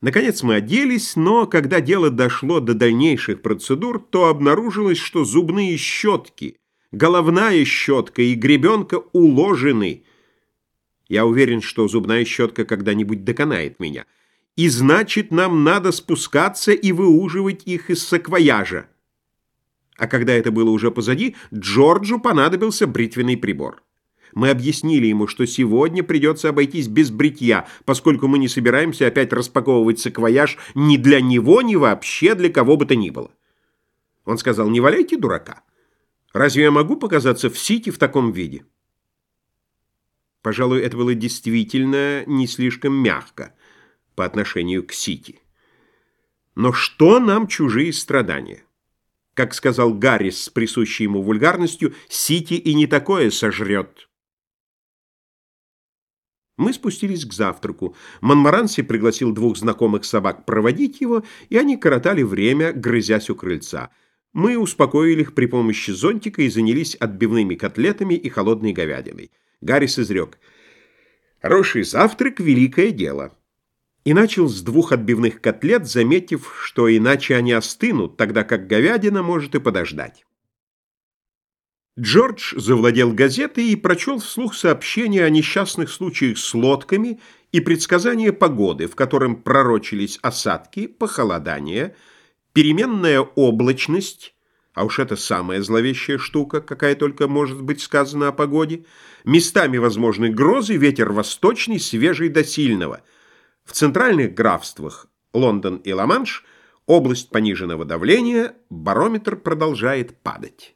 Наконец мы оделись, но когда дело дошло до дальнейших процедур, то обнаружилось, что зубные щетки, головная щетка и гребенка уложены. Я уверен, что зубная щетка когда-нибудь доконает меня. И значит, нам надо спускаться и выуживать их из саквояжа. А когда это было уже позади, Джорджу понадобился бритвенный прибор. Мы объяснили ему, что сегодня придется обойтись без бритья, поскольку мы не собираемся опять распаковывать саквояж ни для него, ни вообще для кого бы то ни было. Он сказал, не валяйте дурака. Разве я могу показаться в Сити в таком виде? Пожалуй, это было действительно не слишком мягко по отношению к Сити. Но что нам чужие страдания? Как сказал Гаррис с присущей ему вульгарностью, Сити и не такое сожрет. Мы спустились к завтраку. Монмаранси пригласил двух знакомых собак проводить его, и они коротали время, грызясь у крыльца. Мы успокоили их при помощи зонтика и занялись отбивными котлетами и холодной говядиной. Гаррис изрек. «Хороший завтрак — великое дело». И начал с двух отбивных котлет, заметив, что иначе они остынут, тогда как говядина может и подождать. Джордж завладел газетой и прочел вслух сообщение о несчастных случаях с лодками и предсказание погоды, в котором пророчились осадки, похолодание, переменная облачность, а уж это самая зловещая штука, какая только может быть сказана о погоде, местами возможны грозы, ветер восточный, свежий до сильного. В центральных графствах Лондон и Ла-Манш область пониженного давления, барометр продолжает падать.